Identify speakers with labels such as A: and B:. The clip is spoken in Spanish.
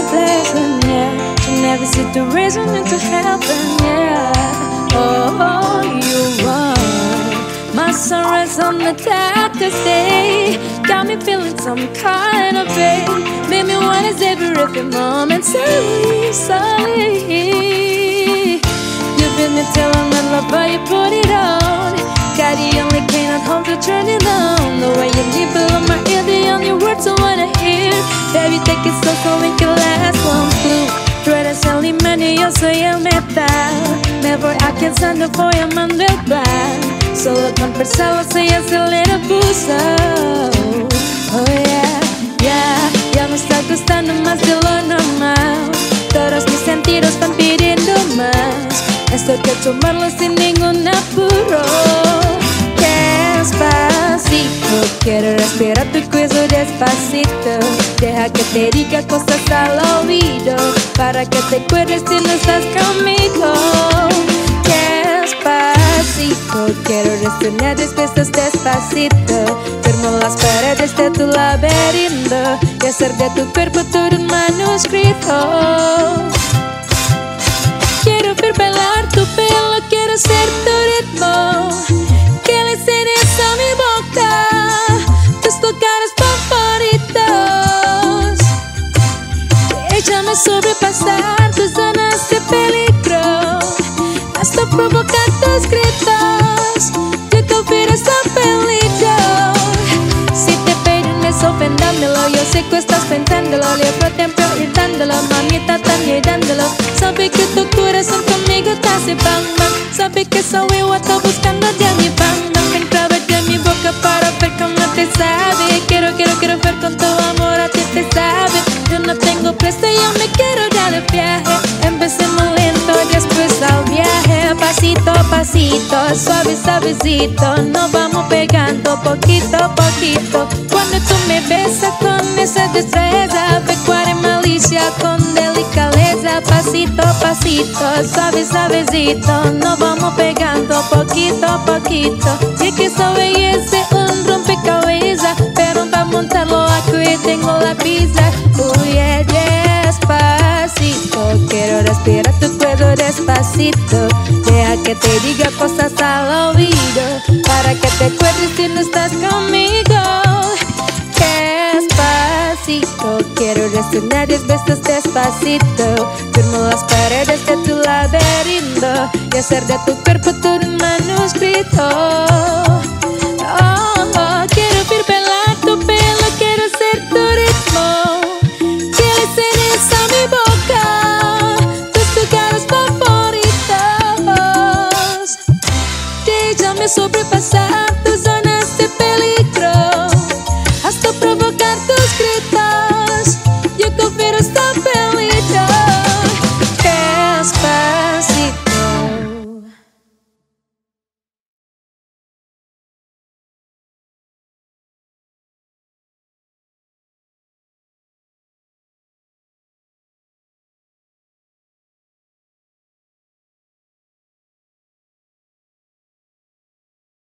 A: the blessing, yeah. In every situation into heaven, yeah. Oh, you are my sunrise on the darkest day. Got me feeling some kind of way. Made me wanna savor every moment, slowly, slowly. You feel me till I'm love, but you put it on. God, you Me voy a cansando, voy amando el plan. Solo con pensarlo soy acelera pulso. Oh yeah, yeah, ya me está gustando más de lo normal. Todos mis sentidos van pidiendo más. Esto hay que tomarlo sin ningún apuro. Despacito. Deja que te diga cosas al oído para que te acuerdes si no estás conmigo. Despacito, quiero respirar despiertas despacito. Firmo las paredes de tu laberinto y hacer de tu cuerpo todo un manuscrito. Quiero ver bailar tu pelo, quiero ser tu tus gritos. Yo confieres a peligro. Si te piden eso, ofendándolo. Yo sé que estás pensándolo. Libro tiempo irritándolo. Mamita, están llenándolo. Sabe que tu corazón conmigo te hace bang bang. Sabe que soy yo, está buscando de mi bang bang. Clave de mi boca para ver cómo te sabe. Quiero, quiero, quiero ver con tu Pasito a pasito, suave, suavecito. Nos vamos pegando poquito a poquito. Cuando tú me besas con esa destreza, pecuaria malicia con delicadeza. Pasito a pasito, suave, suavecito. Nos vamos pegando poquito a poquito. Y que esa belleza es un rompecabezas, pero para montarlo aquí tengo la pizza. Uy, despacito, quiero respirar tu cuello despacito. Que te diga cosas al oído, para que te acuerdes si no estás conmigo. Despacito, quiero resonar diez veces despacito. Firmo las paredes de tu laberinto y hacer de tu cuerpo un manuscrito. sobrepassar.